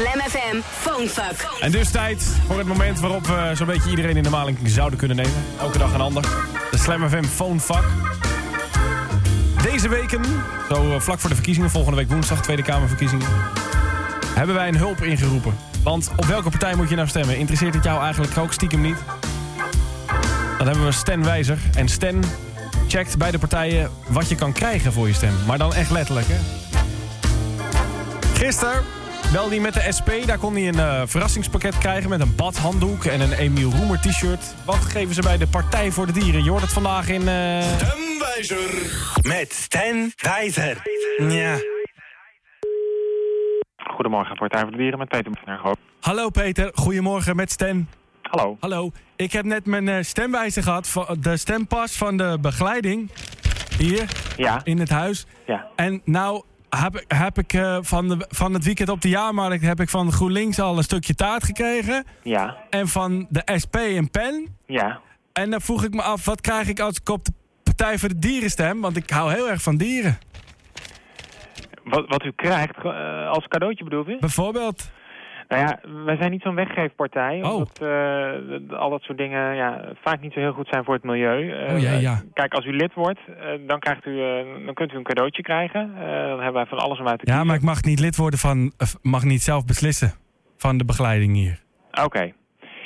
Slam FM Phonefuck. En dus tijd voor het moment waarop we zo'n beetje iedereen in de maling zouden kunnen nemen. Elke dag een ander. De Slam FM Phonefuck. Deze weken, zo eh, vlak voor de verkiezingen, volgende week woensdag, Tweede Kamerverkiezingen, hebben wij een hulp ingeroepen. Want op welke partij moet je nou stemmen? Interesseert het jou eigenlijk ook stiekem niet? Dan hebben we Stan Wijzer. En Stan checkt bij de partijen wat je kan krijgen voor je stem. Maar dan echt letterlijk, hè? Gisteren belde hij met de SP. Daar kon hij een eh, verrassingspakket krijgen met een badhanddoek en een Emiel Roemer t-shirt. Wat geven ze bij de Partij voor de Dieren? Je hoort het vandaag in... eh, Stemwijzer met Stan Wijzer. Ja. Goedemorgen, Partij voor de Dieren met Peter Mergo. Hallo Peter, goedemorgen met Stan. Hallo. Hallo, ik heb net mijn eh, stemwijzer gehad, van de stempas van de begeleiding. Hier, Ja, in het huis. ja. En nou heb, ik- heb ik eh, van, de, van het weekend op de jaarmarkt heb ik van GroenLinks al een stukje taart gekregen. Ja, En van de SP een pen. ja. En dan vroeg ik me af, wat krijg ik als ik op de Partij voor de Dieren stem? Want ik hou heel erg van dieren. Wat, wat u krijgt eh, als cadeautje bedoelt u? Bijvoorbeeld. Nou ja, wij zijn niet zo'n weggeefpartij. Oh. Omdat eh, al dat soort dingen ja, vaak niet zo heel goed zijn voor het milieu. Eh, Oh, ja, ja. Kijk, als u lid wordt, eh, dan, krijgt u, eh, dan kunt u een cadeautje krijgen. Eh, dan hebben wij van alles om uit te Ja, kiezen. maar ik mag niet lid worden van, mag niet zelf beslissen van de begeleiding hier. Oké.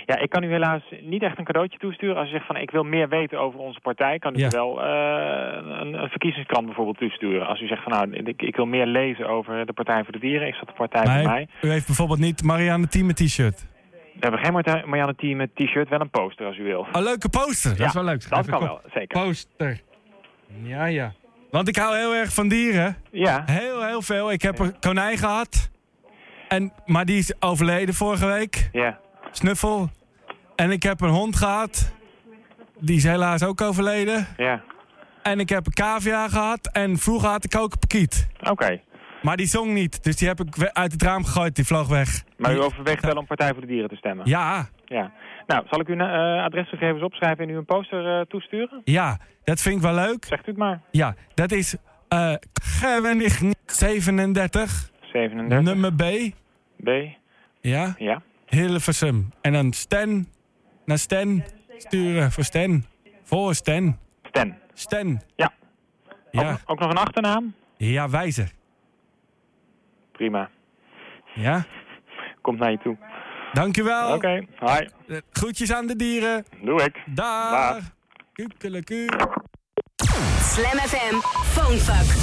Ja, ik kan u helaas niet echt een cadeautje toesturen. Als u zegt van ik wil meer weten over onze partij, kan ik Ja. u wel eh, een, een verkiezingskrant bijvoorbeeld toesturen. Als u zegt van nou, ik, ik wil meer lezen over de Partij voor de Dieren, is dat de partij Maar voor mij. u heeft bijvoorbeeld niet Marianne Thieme t-shirt. We hebben geen Marianne Team met t-shirt, wel een poster als u wil. Een leuke poster. Dat Ja, is wel leuk. Dat kan ik wel, zeker. Poster. Ja, ja. Want ik hou heel erg van dieren. Ja, Heel, heel veel. Ik heb een konijn gehad. En, maar die is overleden vorige week. ja. Snuffel. En ik heb een hond gehad. Die is helaas ook overleden. Ja, En ik heb een cavia gehad. En vroeger had ik ook een pakiet. oké. Maar die zong niet. Dus die heb ik uit het raam gegooid. Die vloog weg. Maar u overweegt wel om Partij voor de Dieren te stemmen? Ja, Ja. Nou, zal ik uw eh, adresgegevens opschrijven en u een poster eh, toesturen? ja. Dat vind ik wel leuk. Zegt u het maar. Ja, dat is eh 37, 37 nummer B. B. Ja, Ja. Hilversum. En dan Stan naar Stan sturen voor Stan. Voor Stan. Stan. Stan. Ja. Ja, Ook, ook nog een achternaam? ja wijzer. Prima. Ja, Komt naar je toe. dankjewel. Oké. Hoi. Eh, Groetjes aan de dieren. Doe ik. Daar. Kukeleku. Slam FM Phonefuck.